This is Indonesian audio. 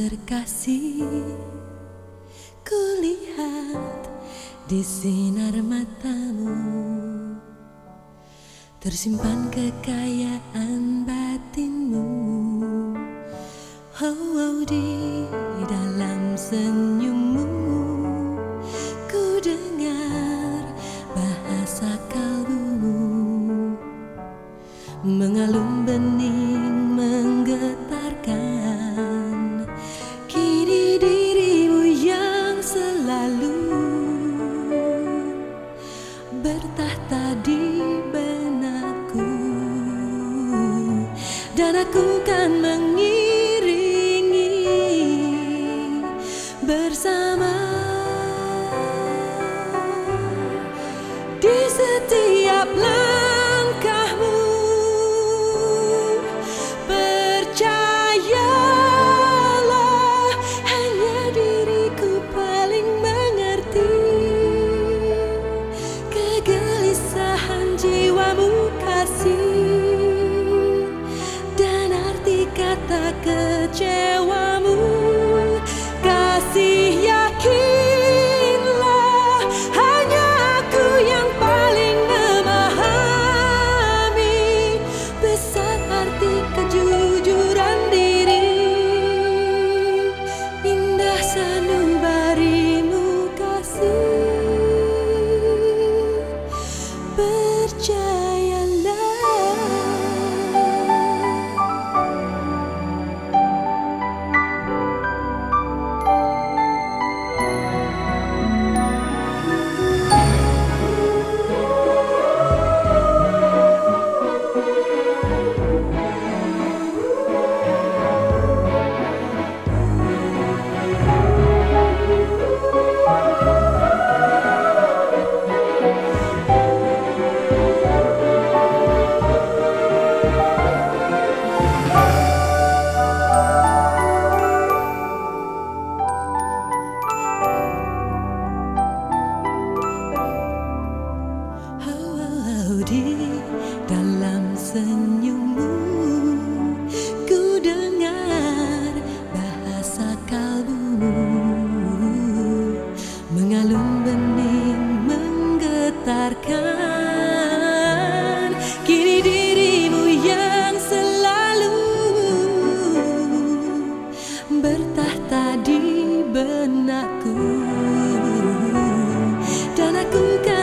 Terkasih. Kulihat di sinar matamu. Tersimpan kekayaan batinmu. Oh, oh di Bertahta di benakku. Dan aku kan mengiringi that good. Kini dirimu yang selalu bertahta di benakku. Dan aku kan